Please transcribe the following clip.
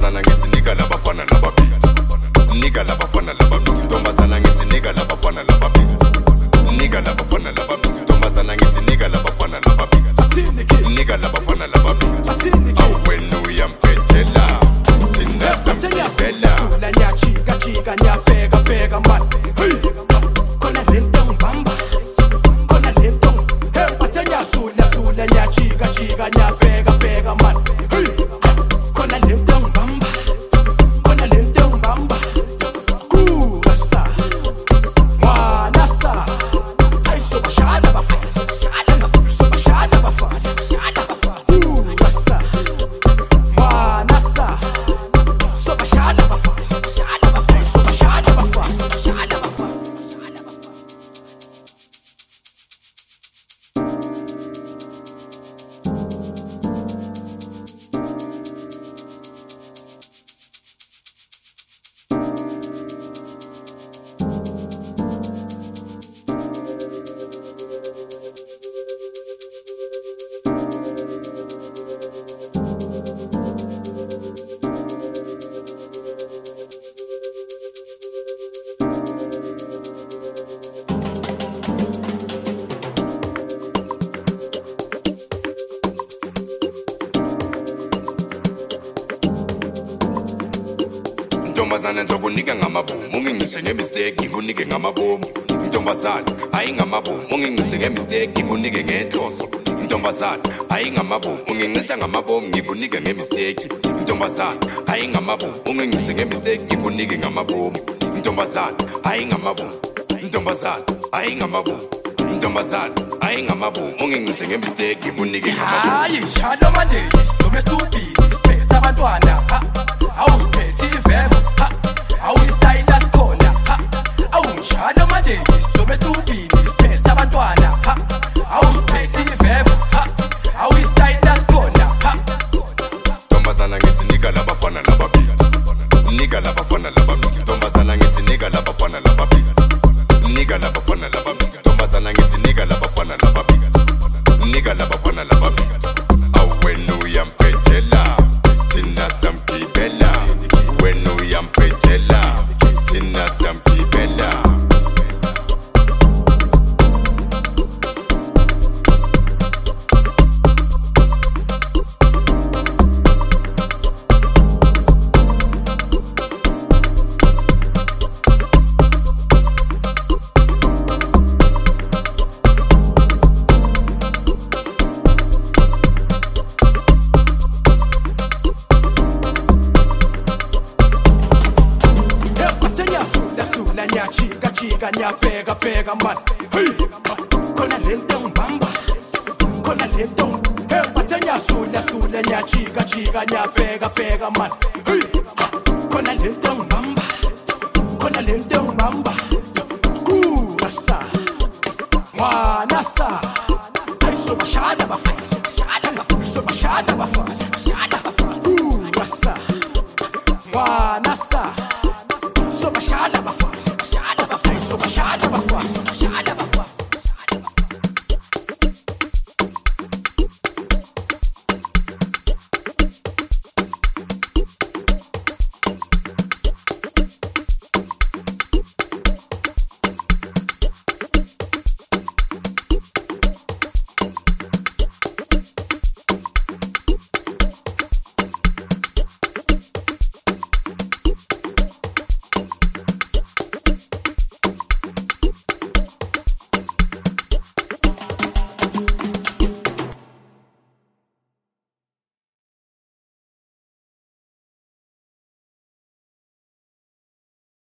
ntombazana ngithi nika labafana lababili. Nika labafana lababili ntombazana ngithi nika labafana lababili. Nika labafana lababili ntombazana ngithi nika labafana lababili. Nika labafana lababili. Awena uyamphethela. Thina samphethela nyachika chika nyabheka bheka mani. Khona lento ngibamba. Khona lento hey! Bathe nyasula sula nyachika chika nyabheka. Ntombazana ngizokunika ngamabomu. Ungincise ngemistake ngikunike ngamabomu. Intombazana ayingamabomu. Ungincise ngemistake ngikunike ngenhloso. Intombazana ayingamabomu. Ungincisa ngamabomu ngikunike ngemistake. Intombazana ayingamabomu. Ungincise ngemistake ngikunike ngamabomu. Intombazana ayingamabomu. Intombazana ayingamabomu. Intombazana ayingamabomu. Ungincise ngemistake ngikunike ngamabomu. Hayi shalo manje. Labafana lababili ntombazana ngithi nika labafana lababili nika labafana lababili uyabheka mbani hey khona lento ngibamba. Khona lento hey bathe nyasula sula nyajika jika nyabheka bheka mbani hey bamba. lento ngibamba. Khona lento ngibamba. Kuasa mwana sa Sobashada bafase, sobashada bafase